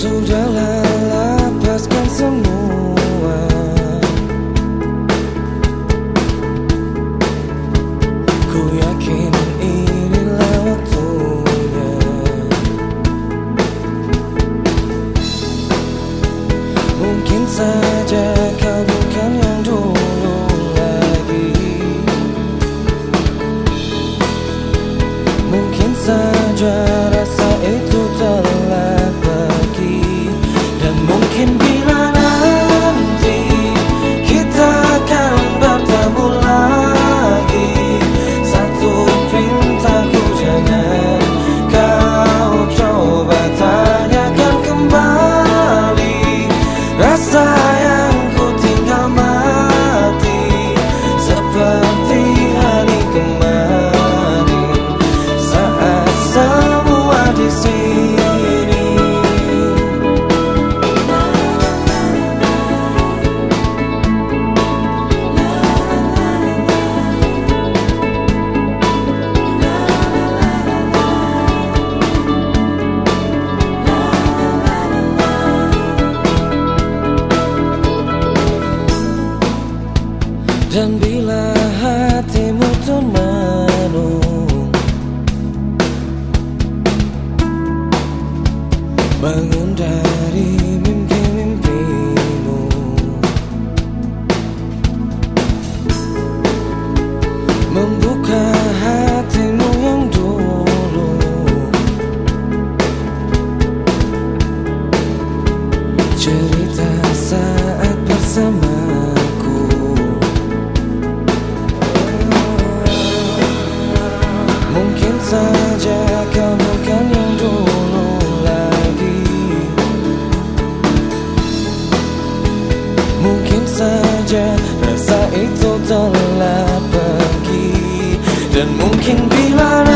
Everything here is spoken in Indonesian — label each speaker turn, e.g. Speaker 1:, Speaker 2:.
Speaker 1: so jealous. saja kau bukan yang dulu lagi. Mungkin saja rasa itu telah pergi. Dan mungkin bila